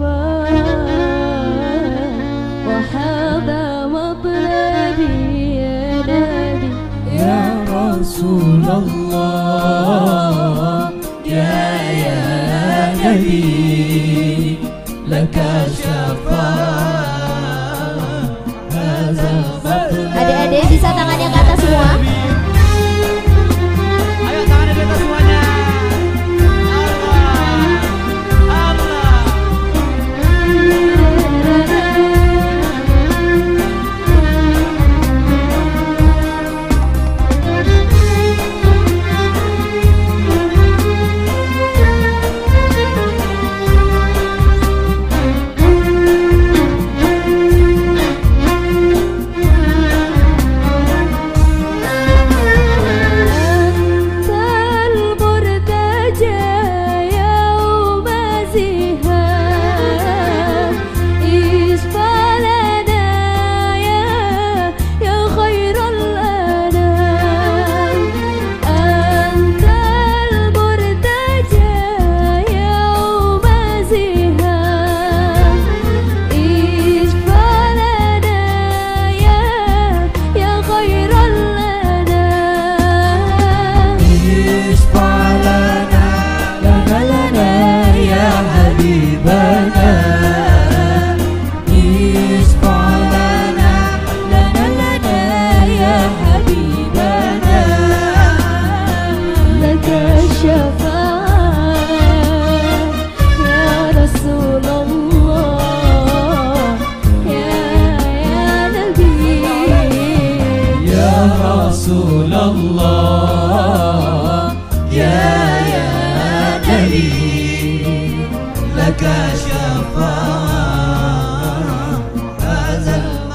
الوفاء الله.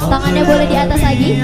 Tangannya boleh di atas lagi.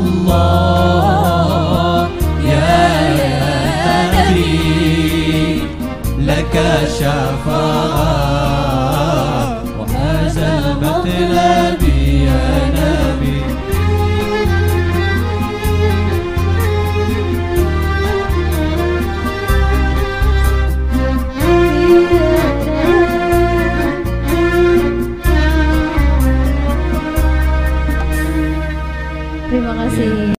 الله يا يا نبي لك شفاعة.